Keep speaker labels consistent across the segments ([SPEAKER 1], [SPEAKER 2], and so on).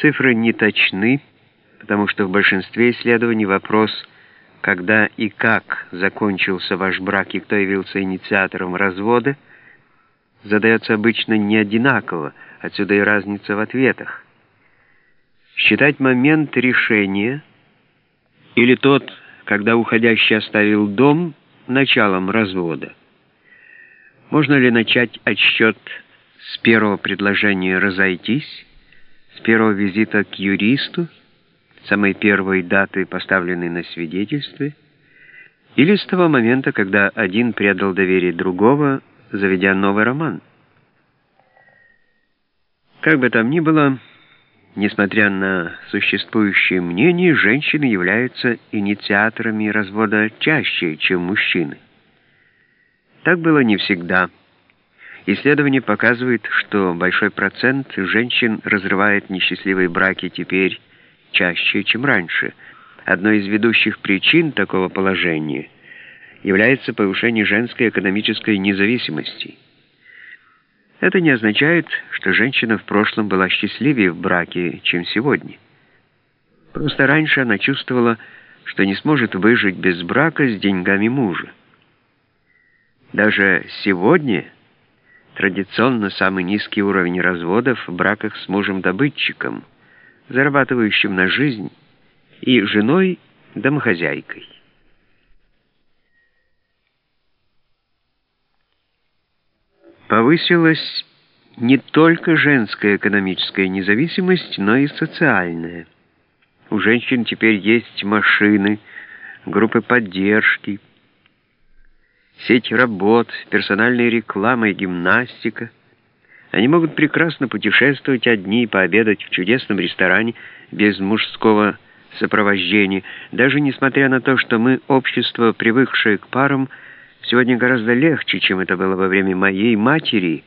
[SPEAKER 1] Цифры не точны, потому что в большинстве исследований вопрос «когда и как закончился ваш брак и кто явился инициатором развода» задается обычно не одинаково, отсюда и разница в ответах. Считать момент решения или тот, когда уходящий оставил дом, началом развода. Можно ли начать отсчет с первого предложения «разойтись», первого визита к юристу, самой первой даты, поставленной на свидетельстве, или с того момента, когда один предал доверие другого, заведя новый роман. Как бы там ни было, несмотря на существующие мнения, женщины являются инициаторами развода чаще, чем мужчины. Так было не всегда. Исследование показывает, что большой процент женщин разрывает несчастливые браки теперь чаще, чем раньше. Одной из ведущих причин такого положения является повышение женской экономической независимости. Это не означает, что женщина в прошлом была счастливее в браке, чем сегодня. Просто раньше она чувствовала, что не сможет выжить без брака с деньгами мужа. Даже сегодня традиционно самый низкий уровень разводов в браках с мужем-добытчиком, зарабатывающим на жизнь, и женой-домохозяйкой. Повысилась не только женская экономическая независимость, но и социальная. У женщин теперь есть машины, группы поддержки, сеть работ, персональная реклама и гимнастика. Они могут прекрасно путешествовать одни, пообедать в чудесном ресторане без мужского сопровождения, даже несмотря на то, что мы, общество, привыкшее к парам, сегодня гораздо легче, чем это было во время моей матери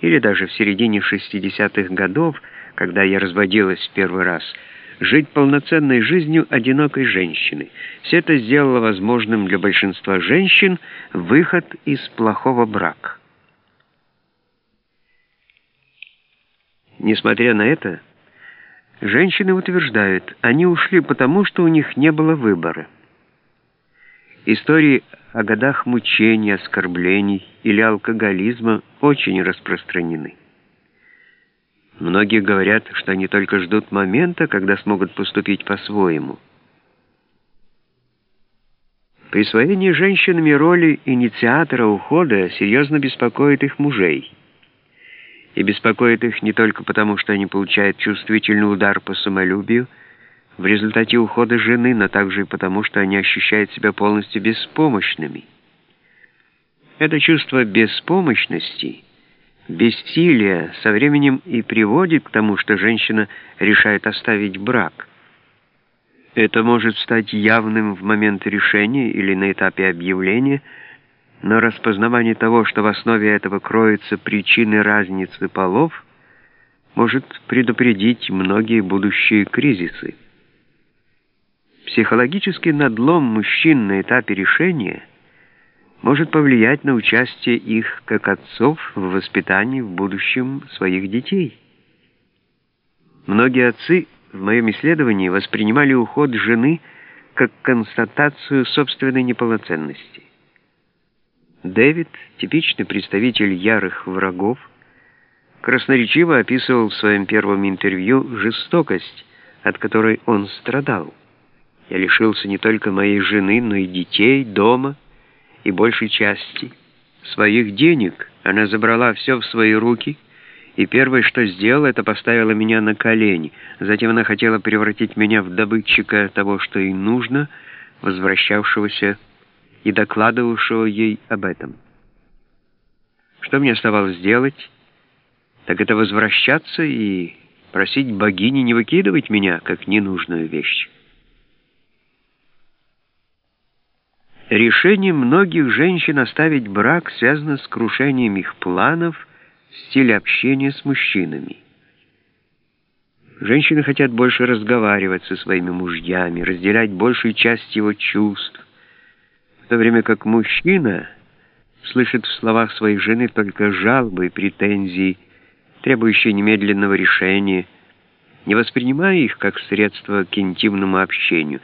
[SPEAKER 1] или даже в середине 60-х годов, когда я разводилась в первый раз – жить полноценной жизнью одинокой женщины. Все это сделало возможным для большинства женщин выход из плохого брака. Несмотря на это, женщины утверждают, они ушли потому, что у них не было выбора. Истории о годах мучений, оскорблений или алкоголизма очень распространены. Многие говорят, что они только ждут момента, когда смогут поступить по-своему. Присвоение женщинами роли инициатора ухода серьезно беспокоит их мужей. И беспокоит их не только потому, что они получают чувствительный удар по самолюбию в результате ухода жены, но также и потому, что они ощущают себя полностью беспомощными. Это чувство беспомощности – Бессилие со временем и приводит к тому, что женщина решает оставить брак. Это может стать явным в момент решения или на этапе объявления, но распознавание того, что в основе этого кроются причины разницы полов, может предупредить многие будущие кризисы. Психологический надлом мужчин на этапе решения – может повлиять на участие их, как отцов, в воспитании в будущем своих детей. Многие отцы в моем исследовании воспринимали уход жены как констатацию собственной неполноценности. Дэвид, типичный представитель ярых врагов, красноречиво описывал в своем первом интервью жестокость, от которой он страдал. «Я лишился не только моей жены, но и детей, дома» и большей части своих денег. Она забрала все в свои руки, и первое, что сделала, это поставила меня на колени. Затем она хотела превратить меня в добытчика того, что ей нужно, возвращавшегося и докладывавшего ей об этом. Что мне оставалось делать? Так это возвращаться и просить богини не выкидывать меня, как ненужную вещь. Решение многих женщин оставить брак связано с крушением их планов, стиля общения с мужчинами. Женщины хотят больше разговаривать со своими мужьями, разделять большую часть его чувств, в то время как мужчина слышит в словах своей жены только жалобы и претензии, требующие немедленного решения, не воспринимая их как средство к интимному общению,